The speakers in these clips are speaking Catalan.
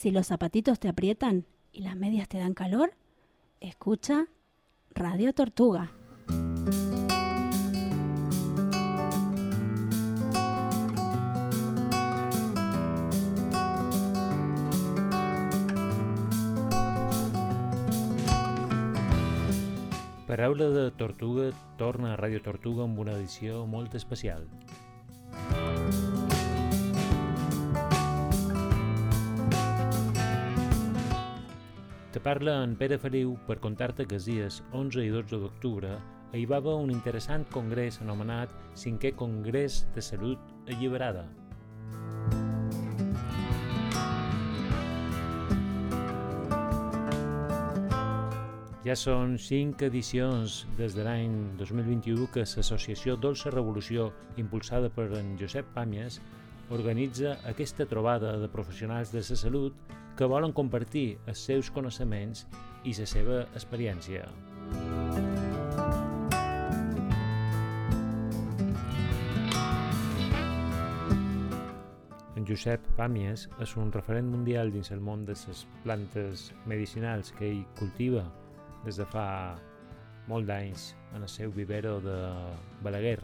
Si los zapatitos te aprietan y las medias te dan calor, escucha Radio Tortuga. Paraula de Tortuga torna a Ràdio Tortuga amb una edició molt especial. Te parla en Pere Feliu per contar-te que els dies 11 i 12 d'octubre hi va haver un interessant congrés anomenat Cinquè Congrés de Salut Alliberada. Ja són cinc edicions des de l'any 2021 que l'Associació Dolça Revolució, impulsada per en Josep Pàmies, organitza aquesta trobada de professionals de la salut que volen compartir els seus coneixements i la seva experiència. En Josep Pàmies és un referent mundial dins el món de les plantes medicinals que ell cultiva des de fa molt d'anys en el seu vivero de Balaguer.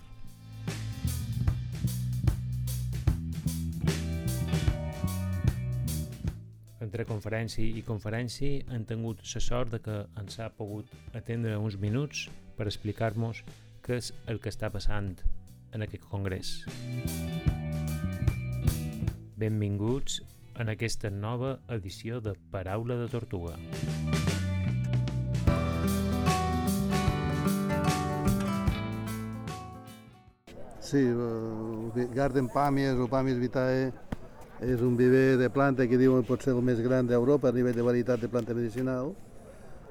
Entre conferència i conferència han tingut la sort de que ens ha pogut atendre uns minuts per explicar-nos què és el que està passant en aquest congrés. Benvinguts en aquesta nova edició de Paraula de Tortuga. Sí, el Garden Pàmies o Pàmies vitae és un viver de planta que diuen pot ser el més gran d'Europa a nivell de varietat de planta medicinal,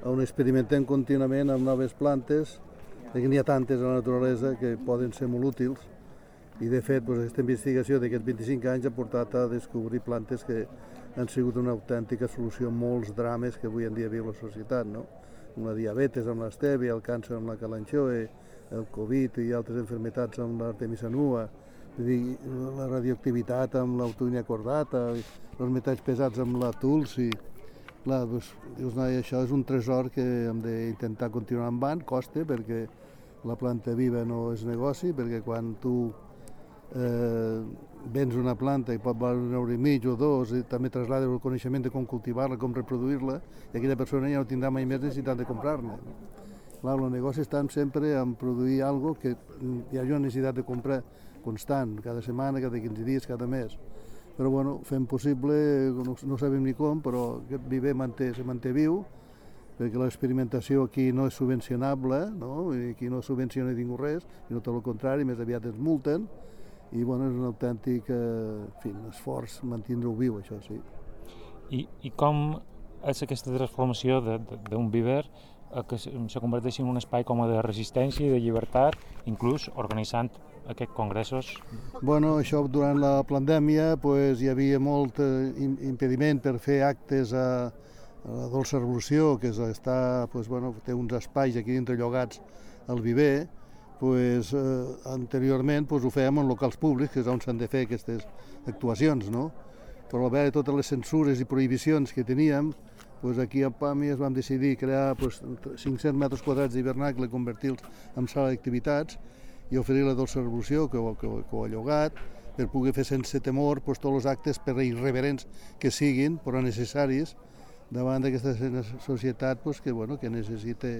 on experimentem contínuament amb noves plantes, que n'hi ha tantes a la naturalesa que poden ser molt útils, i de fet doncs, aquesta investigació d'aquests 25 anys ha portat a descobrir plantes que han sigut una autèntica solució a molts drames que avui en dia viu la societat, no? amb la diabetes, amb l'estèvia, el càncer amb la calanxoe, el Covid i altres enfermetats amb l'artemisa nua, dir, la radioactivitat amb l'autonia cordata, els metalls pesats amb la tulsi. Clar, doncs, dius, noi, això és un tresor que hem d'intentar continuar van, costa, perquè la planta viva no és negoci, perquè quan tu eh, vens una planta i pot valer un euro i mig o dos, i també traslades el coneixement de com cultivar-la, com reproduir-la, i aquella persona ja no tindrà mai més necessitat de comprar-ne. Clar, el negoci està sempre en produir algo que hi ha una necessitat de comprar constant, cada setmana, cada 15 dies, cada mes. Però bueno, fem possible, no, no sabem ni com, però aquest viver manté, se manté viu, perquè l'experimentació aquí no és subvencionable, no? I aquí no subvenciona ningú res, sinó tot el contrari, més aviat es multen, i bueno, és un autèntic eh, en fi, esforç mantenir-ho viu, això sí. I, I com és aquesta transformació d'un viver que se converteixi en un espai com a de resistència i de llibertat, inclús organitzant aquests congressos? Bueno, això durant la pandèmia pues, hi havia molt eh, impediment per fer actes a, a la Dolça Revolució, que és, està, pues, bueno, té uns espais aquí dintre llogats al Viver, pues, eh, anteriorment pues, ho fèiem en locals públics, que és on s'han de fer aquestes actuacions, no? Però a veure totes les censures i prohibicions que teníem, pues aquí a Pàmies vam decidir crear pues, 500 metres quadrats d'hivernacle, convertir-los en sala d'activitats i oferir la dolça revolució que, que, que ho ha llogat per poder fer sense temor pues, tots els actes per irreverents que siguin, però necessaris davant d'aquesta societat pues, que, bueno, que necessita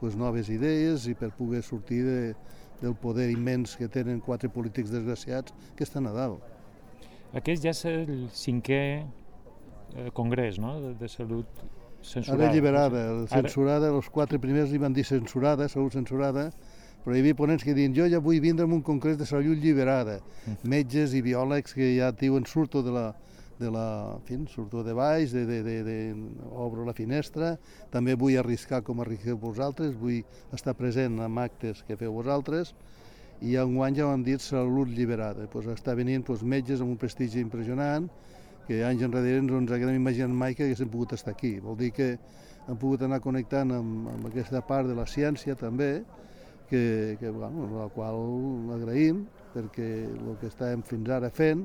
pues, noves idees i per poder sortir de, del poder immens que tenen quatre polítics desgraciats que estan a dalt. Aquest ja és el cinquè eh, congrés no? de, de salut censurada. Ara alliberada, censurada, els quatre primers li van dir censurada, salut censurada, però hi havia ponents que diuen jo ja vull vindre a un congrés de salut lliberada, mm. metges i biòlegs que ja diuen surto de la, de la, en fi, surto de baix, de, de, de, de, obro la finestra, també vull arriscar com arrisqueu vosaltres, vull estar present en actes que feu vosaltres, i enguany ja ho hem dit salut lliberada, pues està venint pues, metges amb un prestigi impressionant, que anys enrere no ens haguem imaginat mai que haguéssim pogut estar aquí. Vol dir que hem pogut anar connectant amb, amb aquesta part de la ciència també, que, que bueno, la qual agraïm, perquè el que estàvem fins ara fent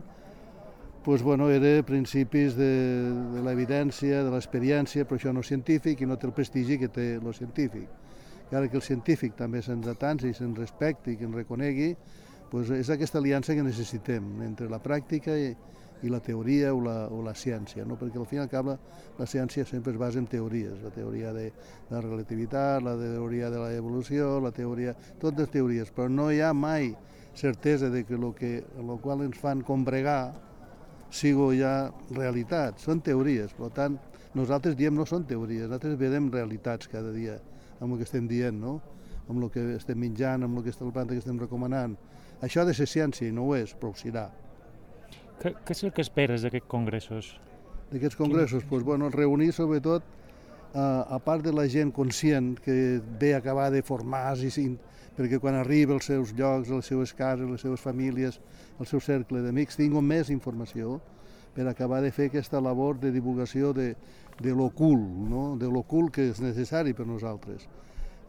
pues, bueno, era principis de, de l'evidència, de l'experiència, però això no és científic i no té el prestigi que té el científic. Encara que el científic també se'ns atansi i se'ns respecti i que ens reconegui, pues, és aquesta aliança que necessitem entre la pràctica i, i la teoria o la, o la ciència, no? perquè al fin i al cap la, la ciència sempre es basa en teories, la teoria de, de la relativitat, la teoria de l'evolució, la teoria... totes teories, però no hi ha mai certesa de que el que, el qual ens fan combregar sigo ja realitat, són teories, per tant, nosaltres diem no són teories, nosaltres vedem realitats cada dia amb el que estem dient, no? amb el que estem menjant, amb el que el que estem recomanant. Això ha de ser ciència i no ho és, però ho serà. Què, què és el que esperes d'aquests congressos? D'aquests congressos? Doncs, pues, bueno, reunir sobretot, eh, a part de la gent conscient que ve a acabar de formar-se perquè quan arriba als seus llocs, a les seves cases, a les seves famílies, al seu cercle d'amics, tinguin més informació per acabar de fer aquesta labor de divulgació de, de l'ocult, no? de l'ocult que és necessari per nosaltres,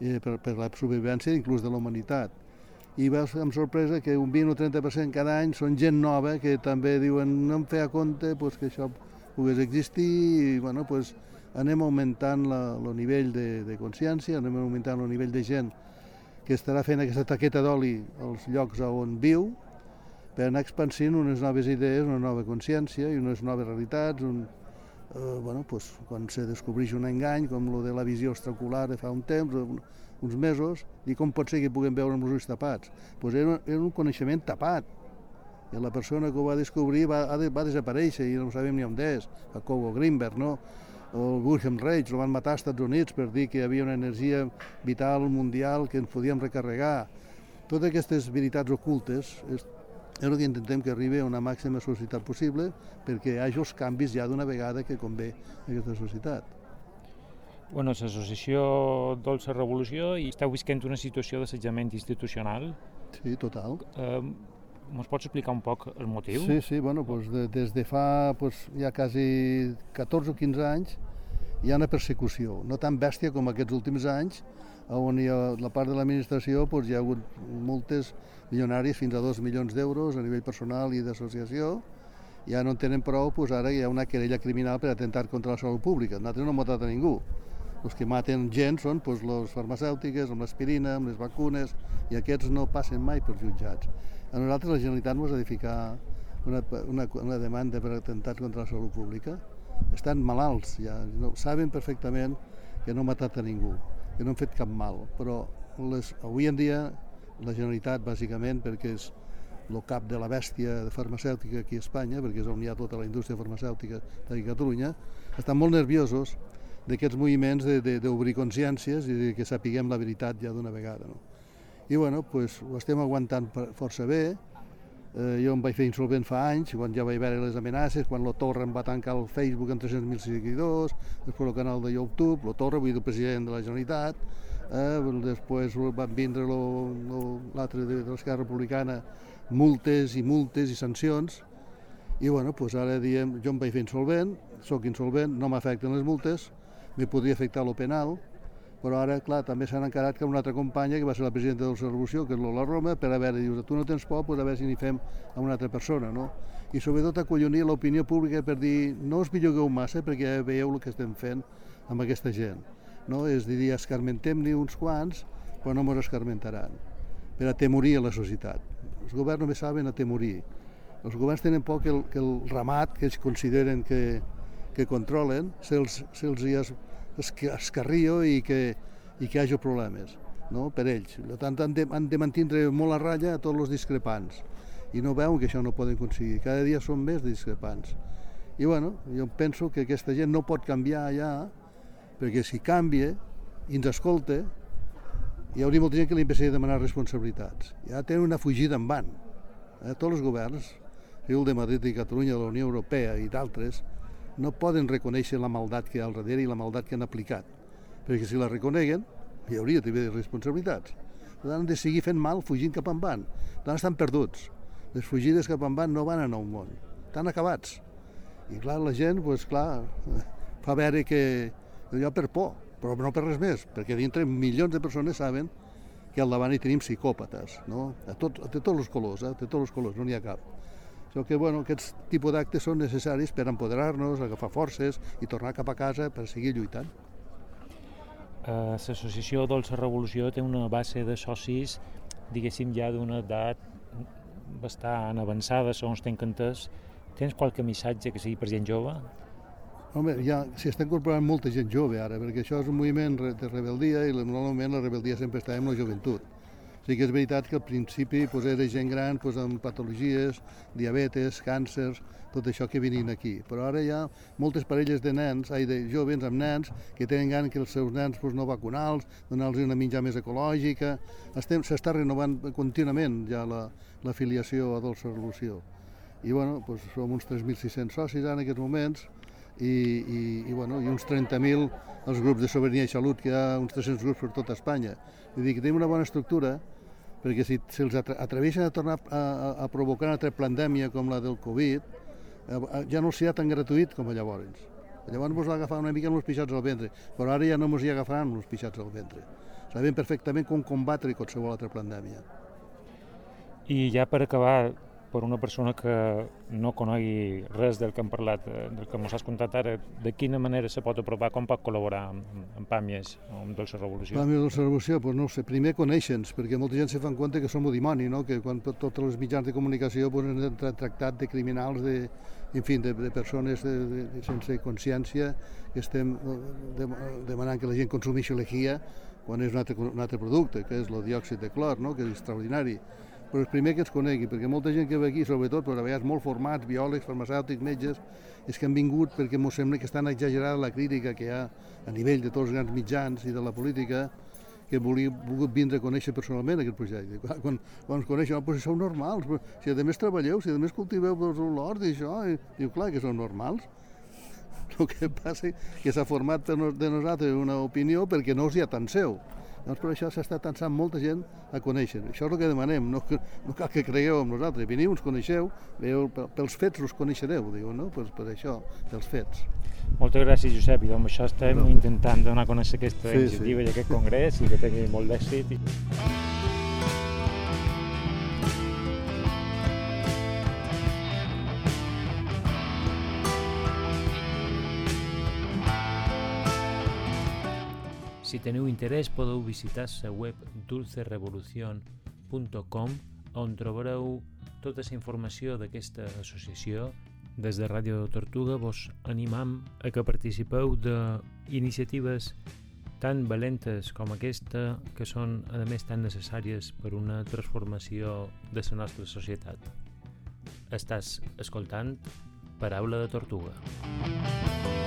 eh, per, per la supervivència inclús de la humanitat. I veus amb sorpresa que un 20 o 30% cada any són gent nova que també diuen no em feia compte pues, que això pogués existir i bueno, pues, anem augmentant el nivell de, de consciència, anem augmentant el nivell de gent que estarà fent aquesta taqueta d'oli als llocs on viu per anar expansint unes noves idees, una nova consciència i unes noves realitats, un, eh, bueno, pues, quan se descobreix un engany, com lo de la visió extracular de fa un temps, un, uns mesos, i com pot ser que puguem veure amb els ulls tapats? Pues era, era un coneixement tapat, i la persona que ho va descobrir va, va desaparèixer i no sabem ni on és, Jacobo Greenberg, no? el Wilhelm Reich, el van matar als Estats Units per dir que hi havia una energia vital mundial que ens podíem recarregar. Totes aquestes veritats ocultes és el que intentem que arribi a una màxima societat possible perquè hi hagi els canvis ja d'una vegada que convé a aquesta societat. Bueno, l'associació Dolça Revolució i esteu visquent una situació d'assetjament institucional. Sí, total. Eh, Ens pots explicar un poc el motiu? Sí, sí, bueno, pues de, des de fa pues, ja quasi 14 o 15 anys hi ha una persecució, no tan bèstia com aquests últims anys, on hi ha, la part de l'administració pues, hi ha hagut multes milionàries fins a 2 milions d'euros a nivell personal i d'associació, ja no en tenen prou, pues ara hi ha una querella criminal per atentar contra la salut pública. Nosaltres no hem matat a ningú. Els que maten gent són pues, les farmacèutiques, amb l'aspirina, amb les vacunes, i aquests no passen mai pels jutjats. A nosaltres la Generalitat ens ha de ficar una, una, una demanda per atemptat contra la salut pública. Estan malalts ja, no, saben perfectament que no han matat a ningú, que no han fet cap mal, però les, avui en dia la Generalitat, bàsicament, perquè és el cap de la bèstia farmacèutica aquí a Espanya, perquè és on hi ha tota la indústria farmacèutica de Catalunya, estan molt nerviosos d'aquests moviments d'obrir consciències i de que sapiguem la veritat ja d'una vegada. No? I bueno, pues, ho estem aguantant força bé, Eh, jo em vaig fer insolvent fa anys, quan ja vaig veure les amenaces, quan la Torre em va tancar el Facebook amb 300.000 seguidors, després el canal de YouTube, la Torre, vull dir, el president de la Generalitat, eh, després van vindre l'altre de, de l'esquerra republicana, multes i multes i sancions, i bueno, pues ara diem, jo em vaig fer insolvent, sóc insolvent, no m'afecten les multes, me podria afectar lo penal, però ara, clar, també s'han encarat que una altra companya, que va ser la presidenta de la Revolució, que és Lola Roma, per a veure, dius, tu no tens por, pues a veure si n'hi fem a una altra persona, no? I sobretot acollonir l'opinió pública per dir no us bellugueu massa perquè ja veieu el que estem fent amb aquesta gent. No? És dir, escarmentem-ne uns quants, però no ens escarmentaran, per atemorir la societat. Els governs només saben atemorir. Els governs tenen por que el, que el ramat que ells consideren que, que controlen se'ls se, se escarrio i que, i que hi hagi problemes no? per ells. Per tant, han de, han de mantenir molt a ratlla a tots els discrepants i no veuen que això no poden aconseguir. Cada dia són més discrepants. I bueno, jo penso que aquesta gent no pot canviar ja, perquè si canvia i ens escolta, hi hauria molta gent que li empecé a demanar responsabilitats. Ja tenen una fugida en van. Eh? Tots els governs, el de Madrid i Catalunya, de la Unió Europea i d'altres, no poden reconèixer la maldat que hi ha al darrere i la maldat que han aplicat. Perquè si la reconeguen, hi hauria d'haver responsabilitats. Per tant, han de seguir fent mal fugint cap en van. Per tant, estan perduts. Les fugides cap en van no van a nou món. Estan acabats. I clar, la gent, doncs clar, fa veure que allò per por, però no per res més, perquè dintre milions de persones saben que al davant hi tenim psicòpates, no? A, tot, a tots els colors, eh? a tots els colors, no n'hi ha cap. So que, bueno, aquests tipus d'actes són necessaris per empoderar-nos, agafar forces i tornar cap a casa per seguir lluitant. Uh, L'associació Dolça Revolució té una base de socis, diguéssim, ja d'una edat bastant avançada, segons tenc entès. Tens qualque missatge que sigui per gent jove? Home, ja s'hi està incorporant molta gent jove ara, perquè això és un moviment de rebeldia i normalment la rebeldia sempre està en la joventut. Sí que és veritat que al principi pues, era gent gran pues, amb patologies, diabetes, càncers, tot això que venien aquí. Però ara hi ha moltes parelles de nens, ai, de jovens amb nens, que tenen gana que els seus nens pues, no vacunar-los, donar-los una menjar més ecològica. S'està renovant contínuament ja la, a Dolça Revolució. I bueno, pues, som uns 3.600 socis en aquests moments, i, i, i, bueno, i uns 30.000 els grups de sobirania i salut, que hi ha uns 300 grups per tota Espanya. Vull dir que tenim una bona estructura, perquè si se'ls atreveixen a tornar a, a, a provocar una altra pandèmia com la del Covid, eh, ja no serà tan gratuït com llavors. Llavors ens agafar una mica amb els pixats al ventre, però ara ja no ens hi agafaran els pixats al ventre. Sabem perfectament com combatre qualsevol altra pandèmia. I ja per acabar, per una persona que no conegui res del que hem parlat, eh, del que ens has contat ara, de quina manera se pot apropar, com pot col·laborar amb, amb Pàmies o amb Dolça Revolució? Pàmies Dolça Revolució, pues no sé, primer coneixen perquè molta gent se fa en compte que som un dimoni, no? que quan tots els mitjans de comunicació pues, han tractat de criminals, de, en fi, de, de persones de, de, de, sense consciència, que estem eh, de, demanant que la gent consumeixi lejia quan és un altre, un altre producte, que és el diòxid de clor, no? que és extraordinari però és primer que ens conegui, perquè molta gent que ve aquí, sobretot, però a vegades molt formats, biòlegs, farmacèutics, metges, és que han vingut perquè ens sembla que estan exagerada la crítica que hi ha a nivell de tots els grans mitjans i de la política, que volia volgut vindre a conèixer personalment aquest projecte. Quan, quan ens coneixen, oh, pues sou normals, si a més treballeu, si a més cultiveu l'hort i això, i diu, clar que són normals. El que passa que s'ha format de nosaltres una opinió perquè no us hi ha tant seu. Doncs per això s'està tensant molta gent a conèixer. Això és el que demanem, no, no cal que cregueu en nosaltres. Veniu, ens coneixeu, veieu, pels fets us coneixereu, diu, no? Pues per això, pels fets. Moltes gràcies, Josep, i amb això estem no. intentant donar a conèixer aquesta sí, iniciativa sí. i aquest congrés i que tingui molt d'èxit. I... Si teniu interès podeu visitar la web dulcerevolucion.com on trobareu tota la informació d'aquesta associació. Des de Ràdio Tortuga vos animam a que participeu d'iniciatives tan valentes com aquesta que són a més tan necessàries per una transformació de la nostra societat. Estàs escoltant Paraula de Tortuga. tortuga.